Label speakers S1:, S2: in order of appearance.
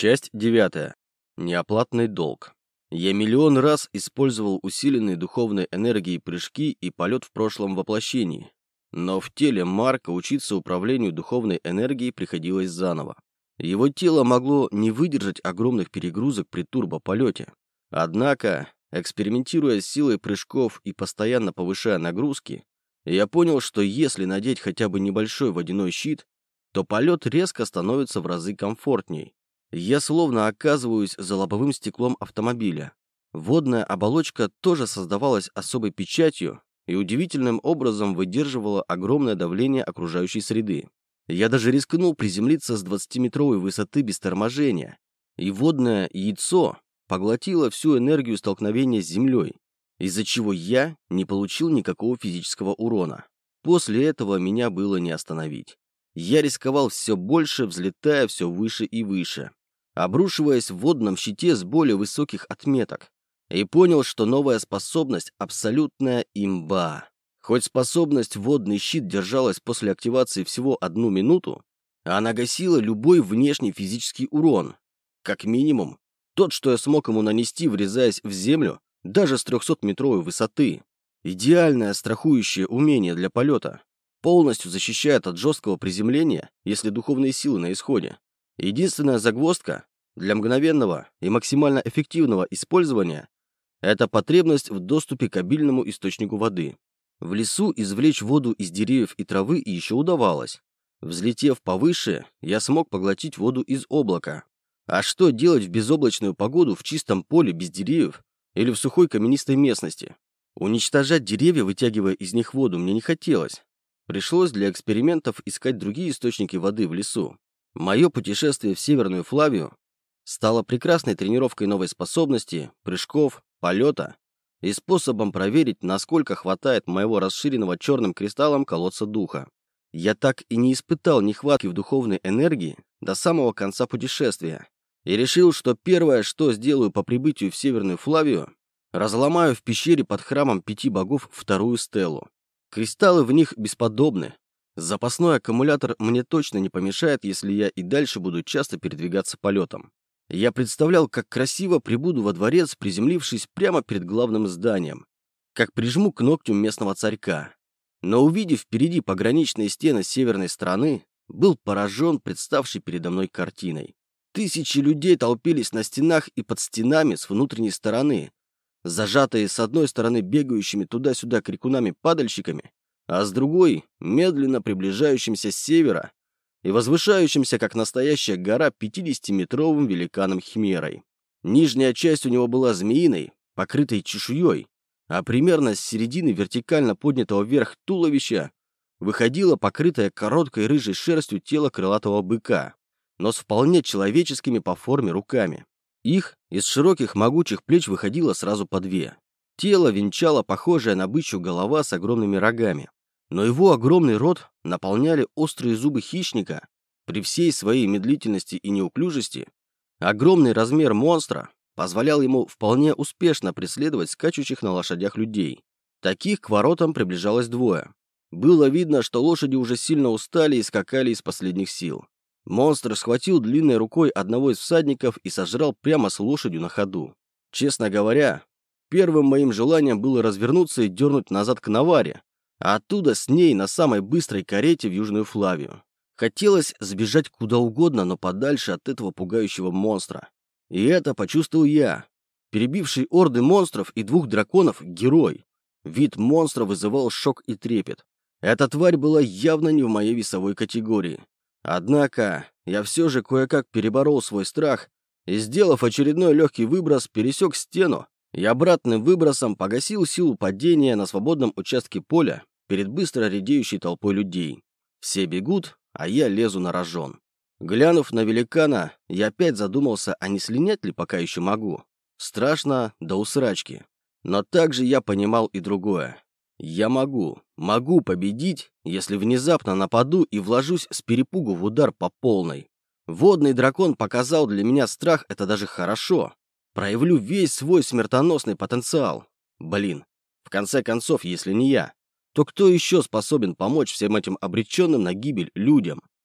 S1: Часть девятая. Неоплатный долг. Я миллион раз использовал усиленные духовной энергией прыжки и полет в прошлом воплощении. Но в теле Марка учиться управлению духовной энергией приходилось заново. Его тело могло не выдержать огромных перегрузок при турбополете. Однако, экспериментируя с силой прыжков и постоянно повышая нагрузки, я понял, что если надеть хотя бы небольшой водяной щит, то полет резко становится в разы комфортней. Я словно оказываюсь за лобовым стеклом автомобиля. Водная оболочка тоже создавалась особой печатью и удивительным образом выдерживала огромное давление окружающей среды. Я даже рискнул приземлиться с 20-метровой высоты без торможения, и водное яйцо поглотило всю энергию столкновения с землей, из-за чего я не получил никакого физического урона. После этого меня было не остановить. Я рисковал все больше, взлетая все выше и выше обрушиваясь в водном щите с более высоких отметок, и понял, что новая способность — абсолютная имба. Хоть способность водный щит держалась после активации всего одну минуту, она гасила любой внешний физический урон. Как минимум, тот, что я смог ему нанести, врезаясь в землю, даже с 300-метровой высоты. Идеальное страхующее умение для полета. Полностью защищает от жесткого приземления, если духовные силы на исходе. Единственная загвоздка для мгновенного и максимально эффективного использования – это потребность в доступе к обильному источнику воды. В лесу извлечь воду из деревьев и травы еще удавалось. Взлетев повыше, я смог поглотить воду из облака. А что делать в безоблачную погоду в чистом поле без деревьев или в сухой каменистой местности? Уничтожать деревья, вытягивая из них воду, мне не хотелось. Пришлось для экспериментов искать другие источники воды в лесу. Мое путешествие в Северную Флавию стало прекрасной тренировкой новой способности, прыжков, полета и способом проверить, насколько хватает моего расширенного черным кристаллом колодца духа. Я так и не испытал нехватки в духовной энергии до самого конца путешествия и решил, что первое, что сделаю по прибытию в Северную Флавию, разломаю в пещере под храмом пяти богов вторую стелу. Кристаллы в них бесподобны, Запасной аккумулятор мне точно не помешает, если я и дальше буду часто передвигаться полетом. Я представлял, как красиво прибуду во дворец, приземлившись прямо перед главным зданием, как прижму к ногтю местного царька. Но увидев впереди пограничные стены северной стороны, был поражен представшей передо мной картиной. Тысячи людей толпились на стенах и под стенами с внутренней стороны, зажатые с одной стороны бегающими туда-сюда крикунами-падальщиками, а с другой — медленно приближающимся с севера и возвышающимся, как настоящая гора, 50-метровым великаном-химерой. Нижняя часть у него была змеиной, покрытой чешуей, а примерно с середины вертикально поднятого вверх туловища выходило покрытое короткой рыжей шерстью тело крылатого быка, но с вполне человеческими по форме руками. Их из широких могучих плеч выходило сразу по две. Тело венчало похожая на бычью голова с огромными рогами но его огромный рот наполняли острые зубы хищника. При всей своей медлительности и неуклюжести огромный размер монстра позволял ему вполне успешно преследовать скачущих на лошадях людей. Таких к воротам приближалось двое. Было видно, что лошади уже сильно устали и скакали из последних сил. Монстр схватил длинной рукой одного из всадников и сожрал прямо с лошадью на ходу. Честно говоря, первым моим желанием было развернуться и дернуть назад к Наваре, а оттуда с ней на самой быстрой карете в Южную Флавию. Хотелось сбежать куда угодно, но подальше от этого пугающего монстра. И это почувствовал я. Перебивший орды монстров и двух драконов герой. Вид монстра вызывал шок и трепет. Эта тварь была явно не в моей весовой категории. Однако я все же кое-как переборол свой страх и, сделав очередной легкий выброс, пересек стену и обратным выбросом погасил силу падения на свободном участке поля перед быстро редеющей толпой людей. Все бегут, а я лезу на рожон. Глянув на великана, я опять задумался, а не слинять ли пока еще могу. Страшно до усрачки. Но также я понимал и другое. Я могу, могу победить, если внезапно нападу и вложусь с перепугу в удар по полной. Водный дракон показал для меня страх, это даже хорошо. Проявлю весь свой смертоносный потенциал. Блин, в конце концов, если не я, то кто еще способен помочь всем этим обреченным на гибель людям?